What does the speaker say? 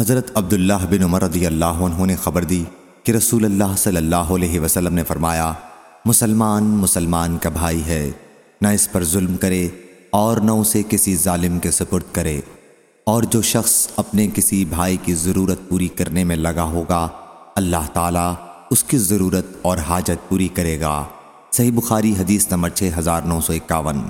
حضرت عبداللہ بن عمر رضی اللہ عنہ نے خبر دی کہ رسول اللہ صلی اللہ علیہ وسلم نے فرمایا، مسلمان مسلمان کا بھائی ہے، نہ اس پر ظلم کرے اور نہ اسے کسی ظالم کے سپرد کرے۔ اور جو شخص اپنے کسی بھائی کی ضرورت پوری کرنے میں لگا ہوگا، اللہ تعالیٰ اس کی ضرورت اور حاجت پوری کرے گا۔ صحیح بخاری حدیث نمبر 6951